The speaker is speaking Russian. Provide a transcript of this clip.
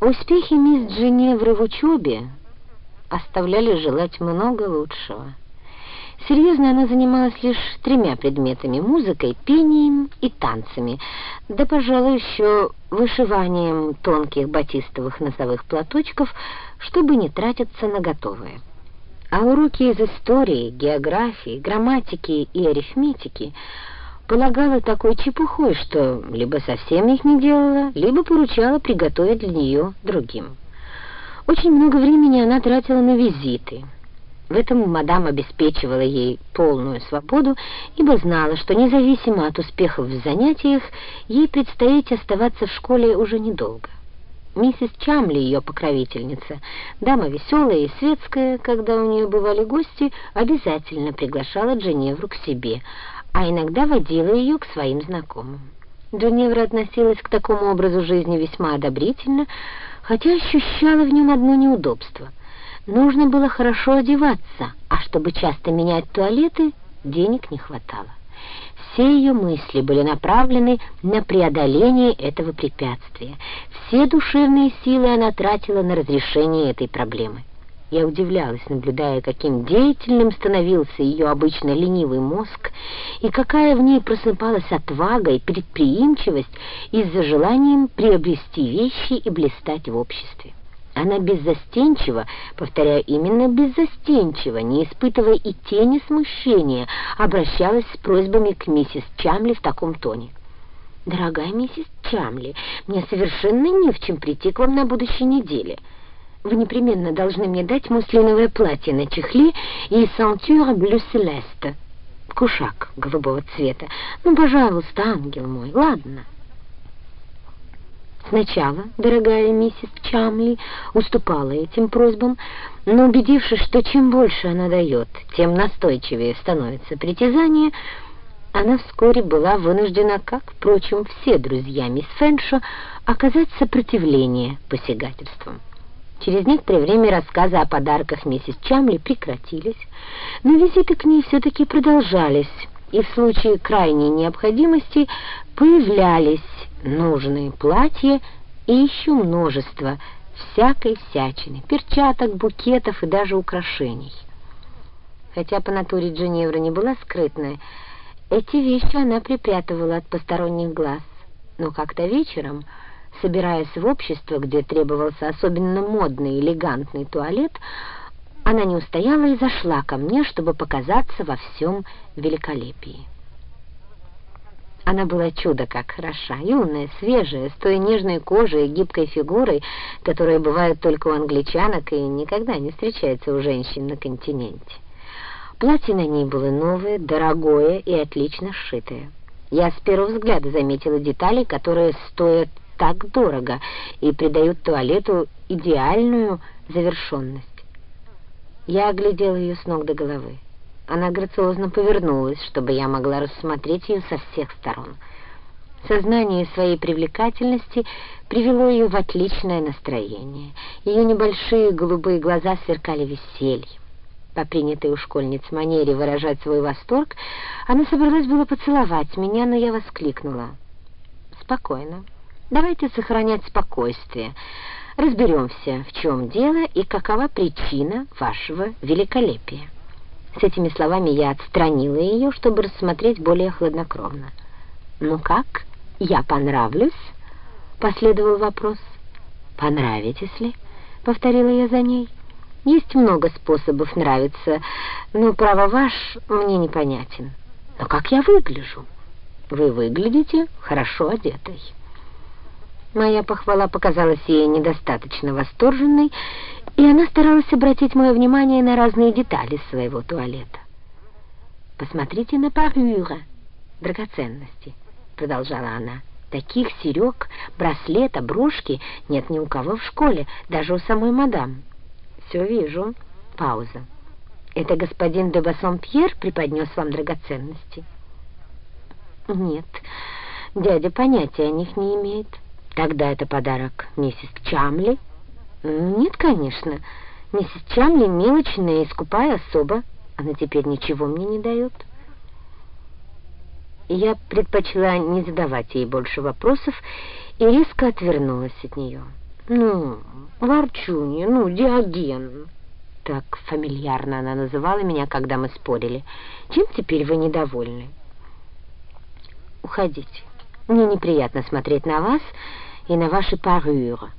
Успехи мисс Дженевры в учебе оставляли желать много лучшего. Серьезно она занималась лишь тремя предметами — музыкой, пением и танцами, да, пожалуй, еще вышиванием тонких батистовых носовых платочков, чтобы не тратиться на готовое. А уроки из истории, географии, грамматики и арифметики полагала такой чепухой, что либо совсем их не делала, либо поручала приготовить для нее другим. Очень много времени она тратила на визиты. В этом мадам обеспечивала ей полную свободу, ибо знала, что независимо от успехов в занятиях, ей предстоит оставаться в школе уже недолго. Миссис Чамли, ее покровительница, дама веселая и светская, когда у нее бывали гости, обязательно приглашала Дженевру к себе, а иногда водила ее к своим знакомым. Дженевра относилась к такому образу жизни весьма одобрительно, хотя ощущала в нем одно неудобство. Нужно было хорошо одеваться, а чтобы часто менять туалеты, денег не хватало. Все ее мысли были направлены на преодоление этого препятствия. Все душевные силы она тратила на разрешение этой проблемы. Я удивлялась, наблюдая, каким деятельным становился ее обычно ленивый мозг, и какая в ней просыпалась отвага и предприимчивость из-за желания приобрести вещи и блистать в обществе. Она беззастенчиво, повторяю, именно беззастенчиво, не испытывая и тени смущения, обращалась с просьбами к миссис Чамли в таком тоне. «Дорогая миссис Чамли, мне совершенно не в чем прийти к вам на будущей неделе. Вы непременно должны мне дать муслиновое платье на чехле и сантюр блю селеста, кушак голубого цвета. Ну, пожалуйста, ангел мой, ладно?» Сначала дорогая миссис Чамли уступала этим просьбам, но убедившись, что чем больше она дает, тем настойчивее становится притязание, она вскоре была вынуждена, как, впрочем, все друзья мисс Фэншо, оказать сопротивление посягательствам. Через некоторое время рассказы о подарках миссис Чамли прекратились, но визиты к ней все-таки продолжались, и в случае крайней необходимости появлялись нужные платья и еще множество всякой всячины, перчаток, букетов и даже украшений. Хотя по натуре Дженевра не была скрытная, эти вещи она припрятывала от посторонних глаз. Но как-то вечером, собираясь в общество, где требовался особенно модный элегантный туалет, она не устояла и зашла ко мне, чтобы показаться во всем великолепии. Она была чудо как хороша, юная, свежая, с той нежной кожей и гибкой фигурой, которая бывает только у англичанок и никогда не встречается у женщин на континенте. Платье на ней было новое, дорогое и отлично сшитое. Я с первого взгляда заметила детали, которые стоят так дорого и придают туалету идеальную завершенность. Я оглядела ее с ног до головы. Она грациозно повернулась, чтобы я могла рассмотреть ее со всех сторон. Сознание своей привлекательности привело ее в отличное настроение. Ее небольшие голубые глаза сверкали весельем. По принятой у школьниц манере выражать свой восторг, она собралась было поцеловать меня, но я воскликнула. «Спокойно. Давайте сохранять спокойствие. Разберемся, в чем дело и какова причина вашего великолепия». С этими словами я отстранила ее, чтобы рассмотреть более хладнокровно. «Ну как? Я понравлюсь?» — последовал вопрос. «Понравитесь ли?» — повторила я за ней. «Есть много способов нравиться, но право ваш мне непонятен. Но как я выгляжу?» «Вы выглядите хорошо одетой». Моя похвала показалась ей недостаточно восторженной, и она старалась обратить мое внимание на разные детали своего туалета. «Посмотрите на парюра, драгоценности», — продолжала она. «Таких серег, браслета, брошки нет ни у кого в школе, даже у самой мадам». «Все вижу». Пауза. «Это господин де Бассон-Пьер преподнес вам драгоценности?» «Нет, дядя понятия о них не имеет». Тогда это подарок миссис Чамли? Нет, конечно. Миссис Чамли мелочная и скупая особа. Она теперь ничего мне не дает. Я предпочла не задавать ей больше вопросов и резко отвернулась от нее. Ну, Ворчунья, ну, Диоген. Так фамильярно она называла меня, когда мы спорили. Чем теперь вы недовольны? Уходите. Мне неприятно смотреть на вас и на ваши парюры.